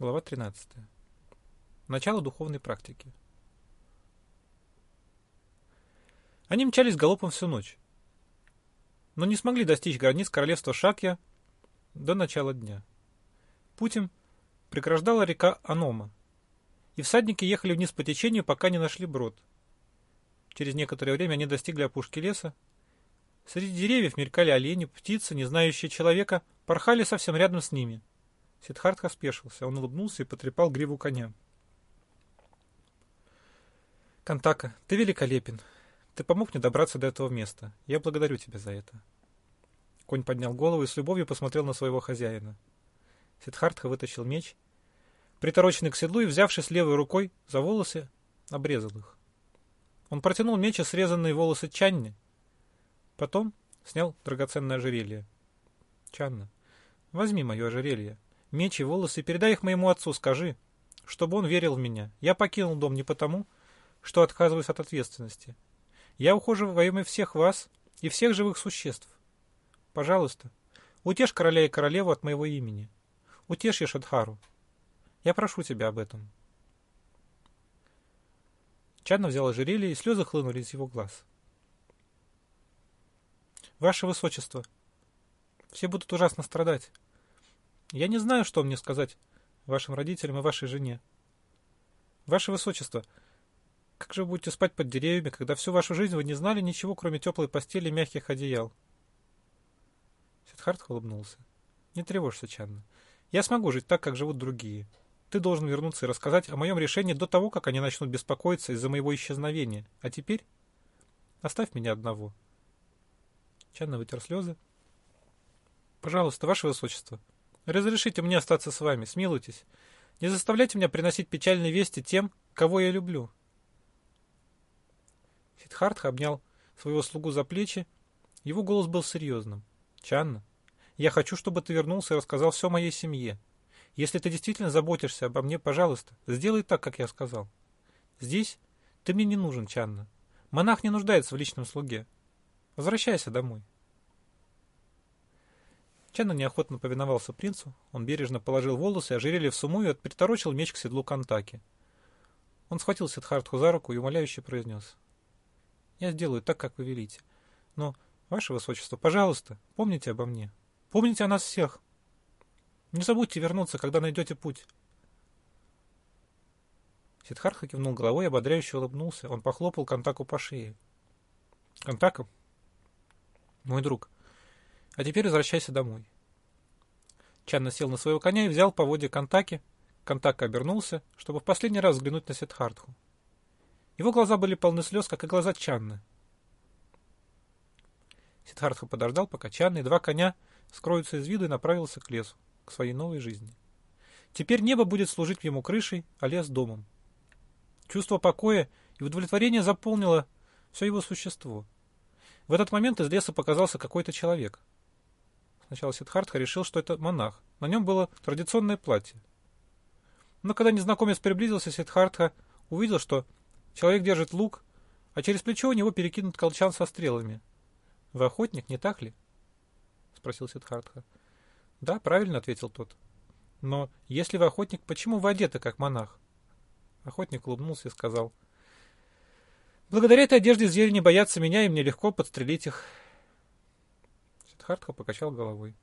Глава 13. Начало духовной практики. Они мчались галопом всю ночь, но не смогли достичь границ королевства Шакья до начала дня. Путем преграждала река Анома, и всадники ехали вниз по течению, пока не нашли брод. Через некоторое время они достигли опушки леса. Среди деревьев мелькали олени, птицы, не знающие человека, порхали совсем рядом с ними. Сидхартха спешился, он улыбнулся и потрепал гриву коня. «Кантака, ты великолепен. Ты помог мне добраться до этого места. Я благодарю тебя за это». Конь поднял голову и с любовью посмотрел на своего хозяина. Сидхартха вытащил меч, притороченный к седлу, и, взявшись левой рукой за волосы, обрезал их. Он протянул меч и срезанные волосы Чанне. Потом снял драгоценное ожерелье. Чанна, возьми мое ожерелье, меч и волосы, передай их моему отцу, скажи, чтобы он верил в меня. Я покинул дом не потому, что отказываюсь от ответственности. Я ухожу во имя всех вас и всех живых существ. Пожалуйста, утешь короля и королеву от моего имени. Утешь Ешадхару. Я прошу тебя об этом. Чанна взял ожерелье, и слезы хлынули из его глаз. Ваше Высочество, все будут ужасно страдать. Я не знаю, что мне сказать вашим родителям и вашей жене. Ваше Высочество, как же вы будете спать под деревьями, когда всю вашу жизнь вы не знали ничего, кроме теплой постели и мягких одеял? Сидхарт улыбнулся. Не тревожься, Чанна. Я смогу жить так, как живут другие. Ты должен вернуться и рассказать о моем решении до того, как они начнут беспокоиться из-за моего исчезновения. А теперь оставь меня одного. Чанна вытер слезы. Пожалуйста, ваше высочество, разрешите мне остаться с вами, смилуйтесь. Не заставляйте меня приносить печальные вести тем, кого я люблю. Сидхартха обнял своего слугу за плечи. Его голос был серьезным. Чанна, я хочу, чтобы ты вернулся и рассказал все моей семье. Если ты действительно заботишься обо мне, пожалуйста, сделай так, как я сказал. Здесь ты мне не нужен, Чанна. Монах не нуждается в личном слуге. Возвращайся домой. Чанна неохотно повиновался принцу. Он бережно положил волосы ожерелье в сумму и приторочил меч к седлу Кантаки. Он схватил Сидхартху за руку и умоляюще произнес. «Я сделаю так, как вы велите. Но, ваше высочество, пожалуйста, помните обо мне. Помните о нас всех. Не забудьте вернуться, когда найдете путь. Сидхарха кивнул головой и ободряюще улыбнулся. Он похлопал Кантаку по шее. Кантака, мой друг, а теперь возвращайся домой. Чанна сел на своего коня и взял по воде Кантаки. Кантака обернулся, чтобы в последний раз взглянуть на Сидхартху. Его глаза были полны слез, как и глаза Чанны. Сидхартха подождал, пока Чанна и два коня скроются из виду и направился к лесу к своей новой жизни. Теперь небо будет служить ему крышей, а лес домом. Чувство покоя и удовлетворения заполнило все его существо. В этот момент из леса показался какой-то человек. Сначала Сидхартха решил, что это монах. На нем было традиционное платье. Но когда незнакомец приблизился, Сидхартха увидел, что человек держит лук, а через плечо у него перекинут колчан со стрелами. «Вы охотник, не так ли?» — спросил Сидхартха. Да, правильно ответил тот. Но если вы охотник, почему вы одеты как монах? Охотник улыбнулся и сказал. Благодаря этой одежде звери не боятся меня, и мне легко подстрелить их. Сидхартха покачал головой.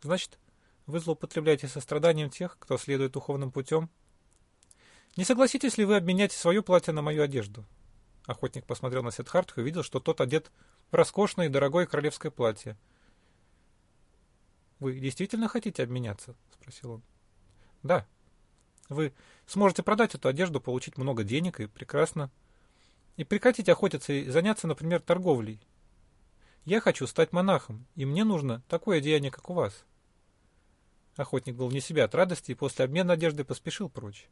Значит, вы злоупотребляете состраданием тех, кто следует духовным путем? Не согласитесь ли вы обменять свое платье на мою одежду? Охотник посмотрел на Сидхартху и видел, что тот одет в роскошное и дорогое королевское платье — «Вы действительно хотите обменяться?» — спросил он. «Да. Вы сможете продать эту одежду, получить много денег и прекрасно. И прекратить охотиться и заняться, например, торговлей. Я хочу стать монахом, и мне нужно такое одеяние, как у вас». Охотник был вне себя от радости и после обмена одежды поспешил прочь.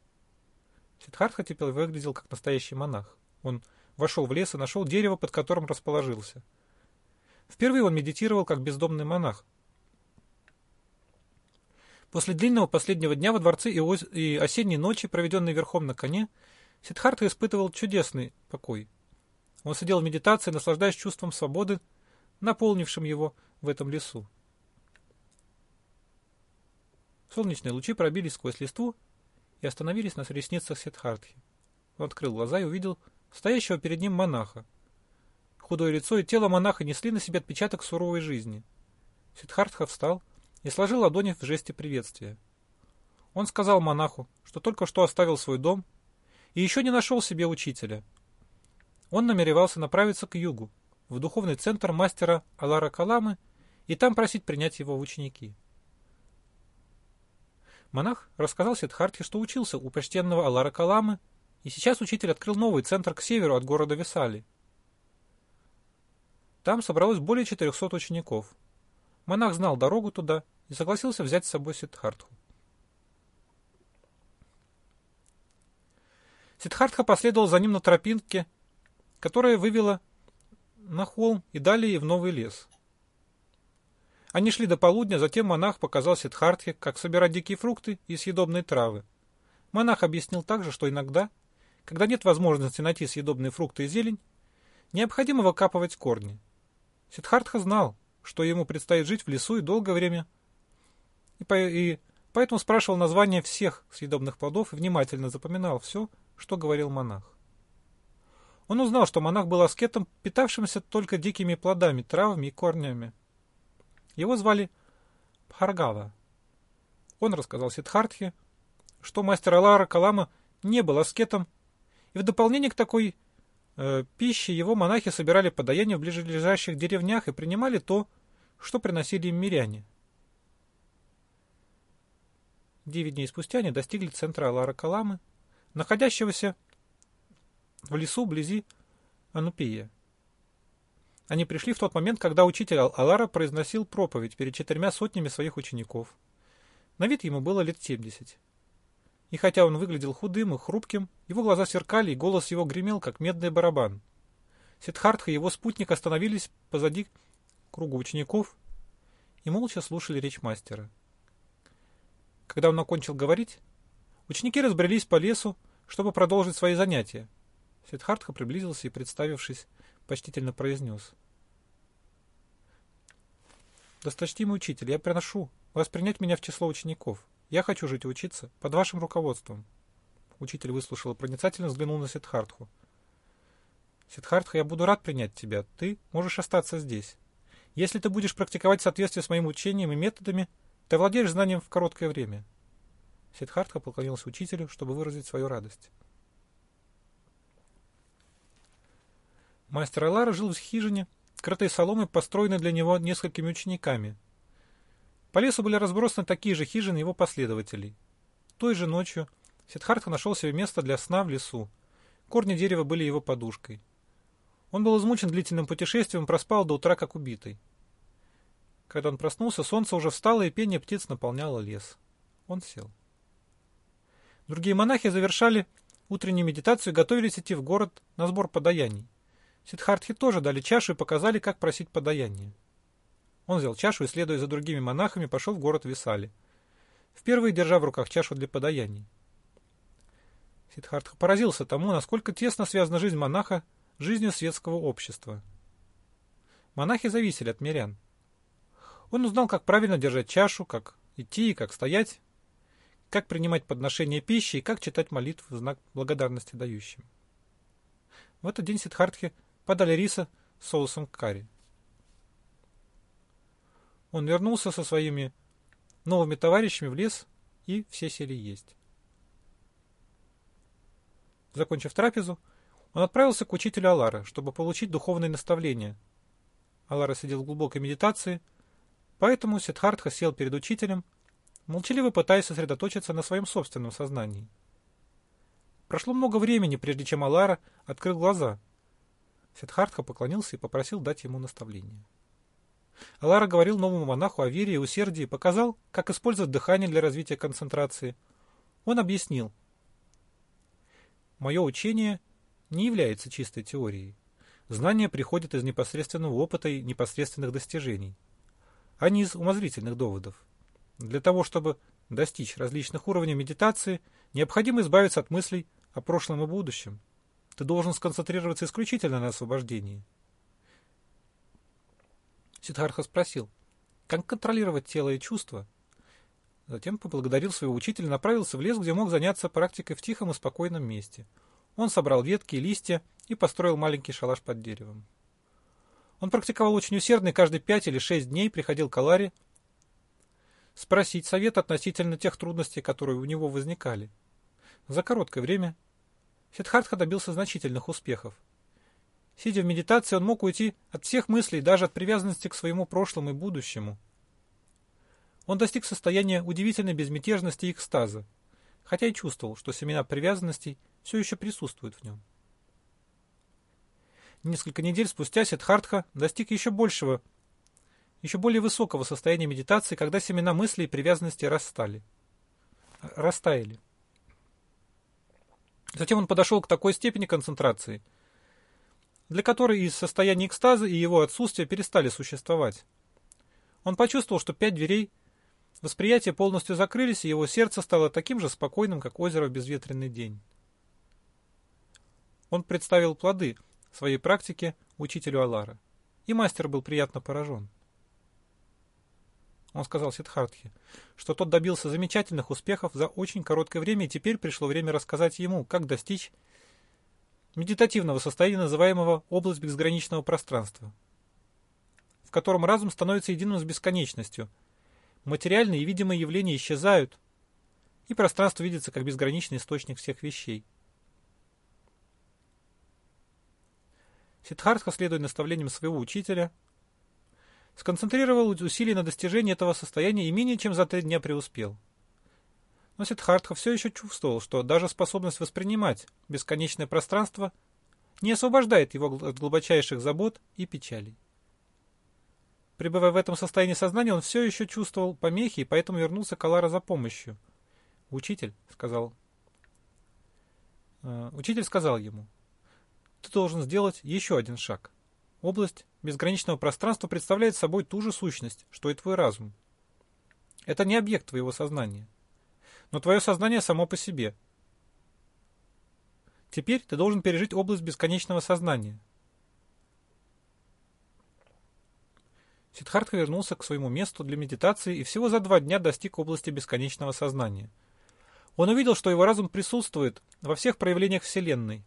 Сидхартха теперь выглядел как настоящий монах. Он вошел в лес и нашел дерево, под которым расположился. Впервые он медитировал как бездомный монах, После длинного последнего дня во дворце и осенней ночи, проведенной верхом на коне, Сиддхартха испытывал чудесный покой. Он сидел в медитации, наслаждаясь чувством свободы, наполнившим его в этом лесу. Солнечные лучи пробились сквозь листву и остановились на ресницах Сиддхартхи. Он открыл глаза и увидел стоящего перед ним монаха. Худое лицо и тело монаха несли на себе отпечаток суровой жизни. Сиддхартха встал и сложил ладони в жесте приветствия. Он сказал монаху, что только что оставил свой дом и еще не нашел себе учителя. Он намеревался направиться к югу, в духовный центр мастера Алара Каламы и там просить принять его в ученики. Монах рассказал Сиддхартхе, что учился у почтенного Алара Каламы, и сейчас учитель открыл новый центр к северу от города Висали. Там собралось более 400 учеников. Монах знал дорогу туда и согласился взять с собой Сиддхартху. Сиддхартха последовал за ним на тропинке, которая вывела на холм и далее в новый лес. Они шли до полудня, затем монах показал Сиддхартхе, как собирать дикие фрукты и съедобные травы. Монах объяснил также, что иногда, когда нет возможности найти съедобные фрукты и зелень, необходимо выкапывать корни. Сиддхартха знал, что ему предстоит жить в лесу и долгое время, и, по, и поэтому спрашивал название всех съедобных плодов и внимательно запоминал все, что говорил монах. Он узнал, что монах был аскетом, питавшимся только дикими плодами, травами и корнями. Его звали Пхаргава. Он рассказал Сиддхартхе, что мастер Алара Калама не был аскетом, и в дополнение к такой э, пище его монахи собирали подаяние в ближайших деревнях и принимали то, что приносили им миряне. Девять дней спустя они достигли центра Алара Каламы, находящегося в лесу вблизи Анупия. Они пришли в тот момент, когда учитель Алара произносил проповедь перед четырьмя сотнями своих учеников. На вид ему было лет семьдесят. И хотя он выглядел худым и хрупким, его глаза сверкали, и голос его гремел, как медный барабан. Сиддхартха и его спутник остановились позади круга учеников и молча слушали речь мастера. Когда он окончил говорить, ученики разбрелись по лесу, чтобы продолжить свои занятия. Сиддхартха приблизился и, представившись, почтительно произнес. «Досточтимый учитель, я приношу вас принять меня в число учеников. Я хочу жить и учиться под вашим руководством». Учитель выслушал и проницательно взглянул на Сиддхартху. «Сиддхартха, я буду рад принять тебя. Ты можешь остаться здесь. Если ты будешь практиковать в соответствии с моим учением и методами, ты владеешь знанием в короткое время». Сиддхартха поклонился учителю, чтобы выразить свою радость. Мастер Элара жил в хижине, крытой соломой, построенной для него несколькими учениками. По лесу были разбросаны такие же хижины его последователей. Той же ночью Сиддхартха нашел себе место для сна в лесу. Корни дерева были его подушкой. Он был измучен длительным путешествием, проспал до утра как убитый. Когда он проснулся, солнце уже встало, и пение птиц наполняло лес. Он сел. Другие монахи завершали утреннюю медитацию и готовились идти в город на сбор подаяний. Сиддхартхи тоже дали чашу и показали, как просить подаяние. Он взял чашу и, следуя за другими монахами, пошел в город Висали, впервые держа в руках чашу для подаяний. Сиддхартха поразился тому, насколько тесно связана жизнь монаха с жизнью светского общества. Монахи зависели от мирян. Он узнал, как правильно держать чашу, как идти и как стоять, как принимать подношение пищи и как читать молитвы в знак благодарности дающим. В этот день Сиддхартхе подали риса с соусом карри. Он вернулся со своими новыми товарищами в лес, и все сели есть. Закончив трапезу, он отправился к учителю Алара, чтобы получить духовные наставления. Алара сидел в глубокой медитации, поэтому Сиддхартха сел перед учителем, молчаливо пытаясь сосредоточиться на своем собственном сознании. Прошло много времени, прежде чем Алара открыл глаза – Сиддхартха поклонился и попросил дать ему наставление. Алара говорил новому монаху о вере и усердии, показал, как использовать дыхание для развития концентрации. Он объяснил. Мое учение не является чистой теорией. Знания приходят из непосредственного опыта и непосредственных достижений, а не из умозрительных доводов. Для того, чтобы достичь различных уровней медитации, необходимо избавиться от мыслей о прошлом и будущем, ты должен сконцентрироваться исключительно на освобождении. Сиддхартха спросил, как контролировать тело и чувства, Затем поблагодарил своего учителя и направился в лес, где мог заняться практикой в тихом и спокойном месте. Он собрал ветки и листья и построил маленький шалаш под деревом. Он практиковал очень усердно и каждые пять или шесть дней приходил к Аларе спросить совет относительно тех трудностей, которые у него возникали. За короткое время Сиддхартха добился значительных успехов. Сидя в медитации, он мог уйти от всех мыслей, даже от привязанности к своему прошлому и будущему. Он достиг состояния удивительной безмятежности и экстаза, хотя и чувствовал, что семена привязанностей все еще присутствуют в нем. Несколько недель спустя Сиддхартха достиг еще большего, еще более высокого состояния медитации, когда семена мыслей и привязанности расстали, растаяли. Затем он подошел к такой степени концентрации, для которой из состояния экстаза и его отсутствия перестали существовать. Он почувствовал, что пять дверей восприятия полностью закрылись, и его сердце стало таким же спокойным, как озеро в безветренный день. Он представил плоды своей практики учителю Алара, и мастер был приятно поражен. Он сказал Сидхартхе, что тот добился замечательных успехов за очень короткое время, и теперь пришло время рассказать ему, как достичь медитативного состояния, называемого область безграничного пространства, в котором разум становится единым с бесконечностью. Материальные и видимые явления исчезают, и пространство видится как безграничный источник всех вещей. Сиддхартха, следуя наставлениям своего учителя, сконцентрировал усилия на достижении этого состояния и менее чем за три дня преуспел. Но Сиддхартха все еще чувствовал, что даже способность воспринимать бесконечное пространство не освобождает его от глубочайших забот и печалей. Пребывая в этом состоянии сознания, он все еще чувствовал помехи, и поэтому вернулся к Алара за помощью. «Учитель», — сказал. Э, учитель сказал ему, «Ты должен сделать еще один шаг». Область безграничного пространства представляет собой ту же сущность, что и твой разум. Это не объект твоего сознания. Но твое сознание само по себе. Теперь ты должен пережить область бесконечного сознания. Сиддхартха вернулся к своему месту для медитации и всего за два дня достиг области бесконечного сознания. Он увидел, что его разум присутствует во всех проявлениях Вселенной,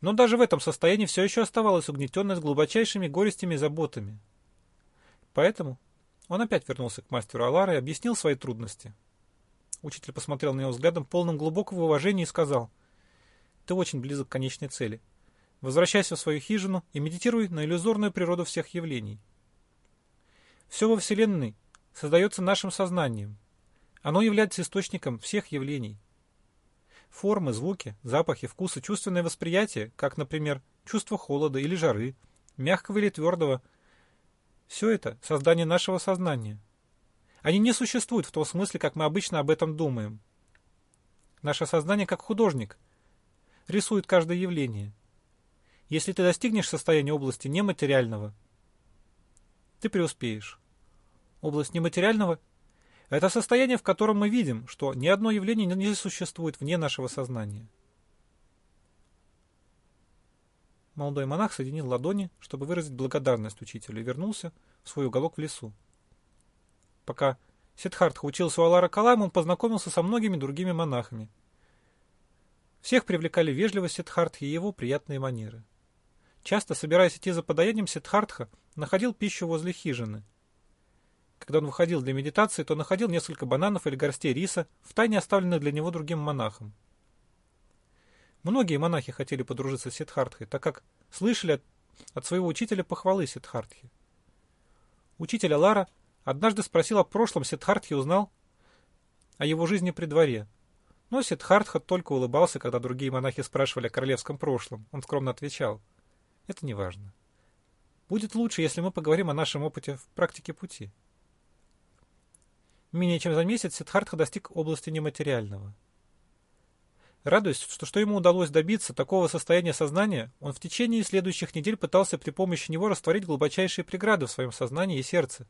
но даже в этом состоянии все еще оставалась угнетенность глубочайшими горестями и заботами. Поэтому он опять вернулся к мастеру Алара и объяснил свои трудности. Учитель посмотрел на него взглядом, полным глубокого уважения, и сказал, «Ты очень близок к конечной цели. Возвращайся в свою хижину и медитируй на иллюзорную природу всех явлений. Все во Вселенной создается нашим сознанием. Оно является источником всех явлений. Формы, звуки, запахи, вкусы, чувственное восприятие, как, например, чувство холода или жары, мягкого или твердого. Все это – создание нашего сознания. Они не существуют в том смысле, как мы обычно об этом думаем. Наше сознание, как художник, рисует каждое явление. Если ты достигнешь состояния области нематериального, ты преуспеешь. Область нематериального это состояние, в котором мы видим, что ни одно явление не существует вне нашего сознания. Молодой монах соединил ладони, чтобы выразить благодарность учителю, и вернулся в свой уголок в лесу. Пока Сиддхартха учился у Алара Калам, он познакомился со многими другими монахами. Всех привлекали вежливость Сиддхартхи и его приятные манеры. Часто, собираясь идти за подаянием, Сиддхартха находил пищу возле хижины – когда он выходил для медитации, то находил несколько бананов или горстей риса, втайне оставленных для него другим монахом. Многие монахи хотели подружиться с Сиддхартхой, так как слышали от, от своего учителя похвалы Сиддхартхи. Учитель Алара однажды спросил о прошлом Сиддхартхи и узнал о его жизни при дворе. Но Сиддхартха только улыбался, когда другие монахи спрашивали о королевском прошлом. Он скромно отвечал, это не важно. Будет лучше, если мы поговорим о нашем опыте в практике пути. Менее чем за месяц Сиддхартха достиг области нематериального. Радуясь, что, что ему удалось добиться такого состояния сознания, он в течение следующих недель пытался при помощи него растворить глубочайшие преграды в своем сознании и сердце.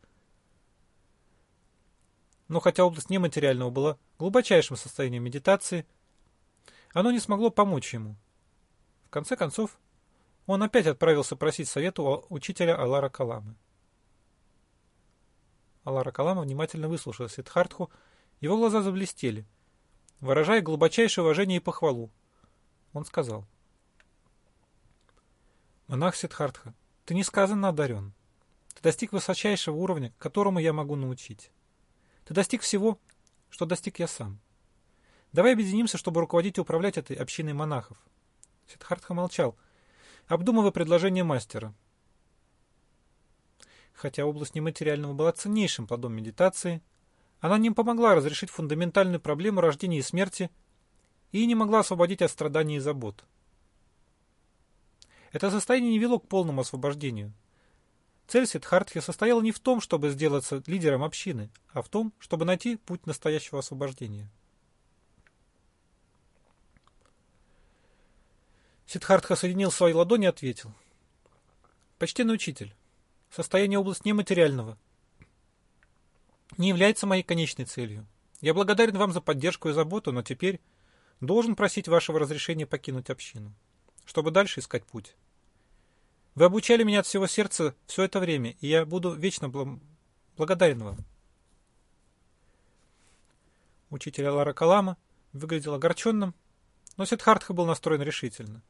Но хотя область нематериального была глубочайшим состоянием медитации, оно не смогло помочь ему. В конце концов, он опять отправился просить совета у учителя Алара Каламы. Алара Калама внимательно выслушал Сиддхартху Его глаза заблестели, выражая глубочайшее уважение и похвалу. Он сказал. «Монах Сиддхартха, ты несказанно одарен. Ты достиг высочайшего уровня, которому я могу научить. Ты достиг всего, что достиг я сам. Давай объединимся, чтобы руководить и управлять этой общиной монахов. Сиддхартха молчал, обдумывая предложение мастера. Хотя область нематериального была ценнейшим плодом медитации, она не помогла разрешить фундаментальную проблему рождения и смерти и не могла освободить от страданий и забот. Это состояние не вело к полному освобождению – Цель Сиддхартхи состояла не в том, чтобы сделаться лидером общины, а в том, чтобы найти путь настоящего освобождения. Сиддхартха соединил свои ладони и ответил. «Почтенный учитель, состояние области нематериального не является моей конечной целью. Я благодарен вам за поддержку и заботу, но теперь должен просить вашего разрешения покинуть общину, чтобы дальше искать путь. Вы обучали меня от всего сердца все это время, и я буду вечно бл благодарен вам. Учитель Алара Калама выглядел огорченным, но Сиддхартха был настроен решительно.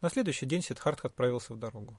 На следующий день Сиддхартха отправился в дорогу.